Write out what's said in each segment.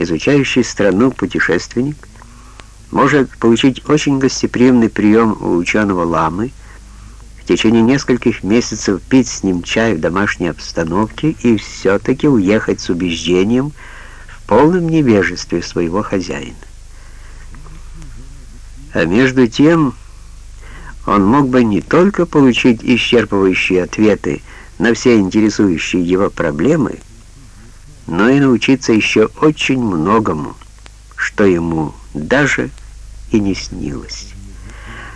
изучающий страну путешественник может получить очень гостеприимный прием у ученого ламы, в течение нескольких месяцев пить с ним чай в домашней обстановке и все-таки уехать с убеждением в полном невежестве своего хозяина. А между тем он мог бы не только получить исчерпывающие ответы на все интересующие его проблемы, но и научиться еще очень многому, что ему даже и не снилось.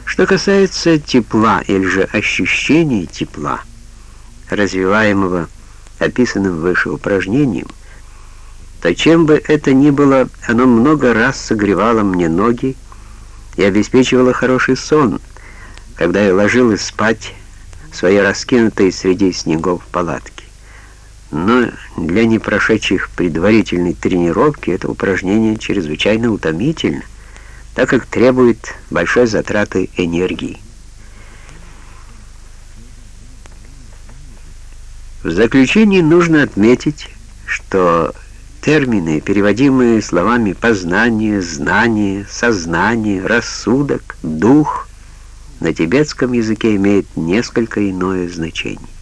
Что касается тепла или же ощущения тепла, развиваемого описанным выше упражнением, то чем бы это ни было, оно много раз согревало мне ноги и обеспечивало хороший сон, когда я ложилась спать в своей раскинутой среди снегов палатке. Но для непрошедших предварительной тренировки это упражнение чрезвычайно утомительно, так как требует большой затраты энергии. В заключение нужно отметить, что термины, переводимые словами «познание», «знание», «сознание», «рассудок», «дух», на тибетском языке имеют несколько иное значение.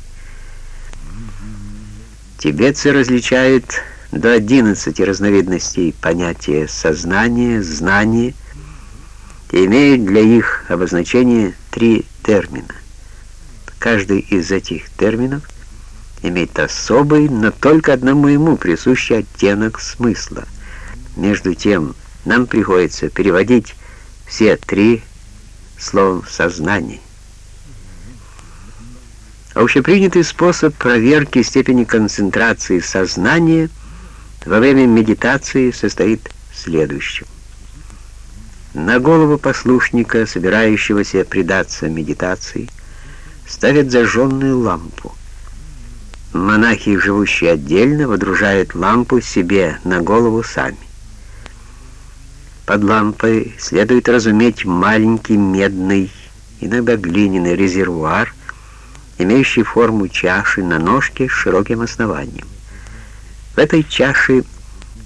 Тибетцы различают до 11 разновидностей понятия «сознание», «знание», и имеют для их обозначения три термина. Каждый из этих терминов имеет особый, но только одному ему присущий оттенок смысла. Между тем, нам приходится переводить все три словом «сознание». Общепринятый способ проверки степени концентрации сознания во время медитации состоит в следующем. На голову послушника, собирающегося предаться медитации, ставят зажженную лампу. Монахи, живущие отдельно, водружают лампу себе на голову сами. Под лампой следует разуметь маленький медный, иногда глиняный резервуар, имеющий форму чаши на ножке с широким основанием. В этой чаше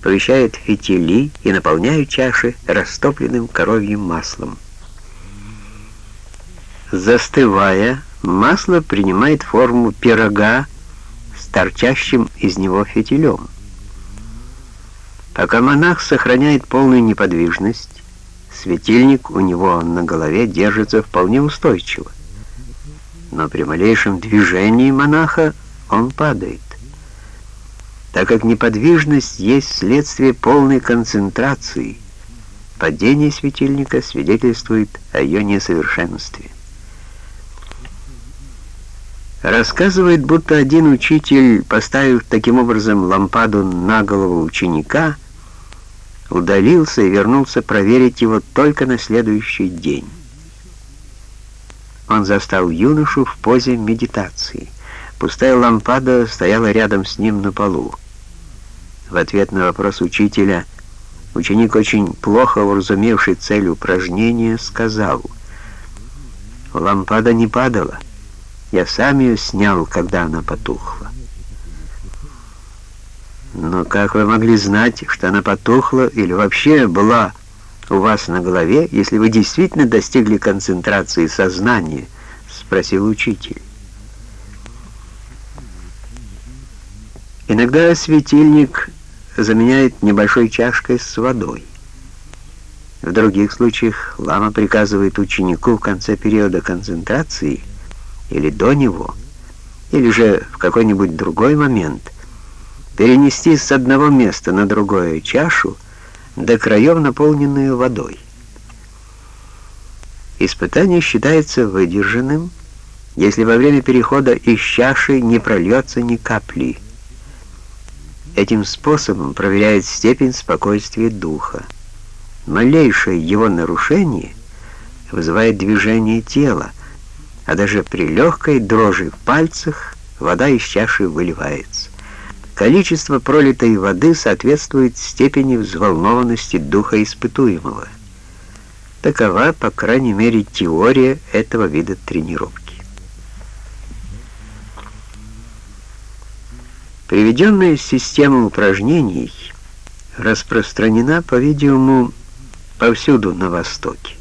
помещают фитили и наполняют чаши растопленным коровьим маслом. Застывая, масло принимает форму пирога с торчащим из него фитилем. Пока монах сохраняет полную неподвижность, светильник у него на голове держится вполне устойчиво. Но при малейшем движении монаха он падает так как неподвижность есть следствие полной концентрации. Падение светильника свидетельствует о ее несовершенстве. Рассказывает, будто один учитель, поставив таким образом лампаду на голову ученика, удалился и вернулся проверить его только на следующий день. Он застал юношу в позе медитации. Пустая лампада стояла рядом с ним на полу. В ответ на вопрос учителя ученик, очень плохо уразумевший цель упражнения, сказал, «Лампада не падала. Я сам ее снял, когда она потухла». «Но как вы могли знать, что она потухла или вообще была у вас на голове, если вы действительно достигли концентрации сознания?» — спросил учитель. Иногда светильник заменяет небольшой чашкой с водой. В других случаях лама приказывает ученику в конце периода концентрации или до него, или же в какой-нибудь другой момент перенести с одного места на другое чашу до краев, наполненную водой. Испытание считается выдержанным, если во время перехода из чаши не прольется ни капли Этим способом проверяет степень спокойствия духа. Малейшее его нарушение вызывает движение тела, а даже при легкой дрожи в пальцах вода из чаши выливается. Количество пролитой воды соответствует степени взволнованности духа испытуемого. Такова, по крайней мере, теория этого вида тренировки. Приведенная система упражнений распространена, по-видимому, повсюду на Востоке.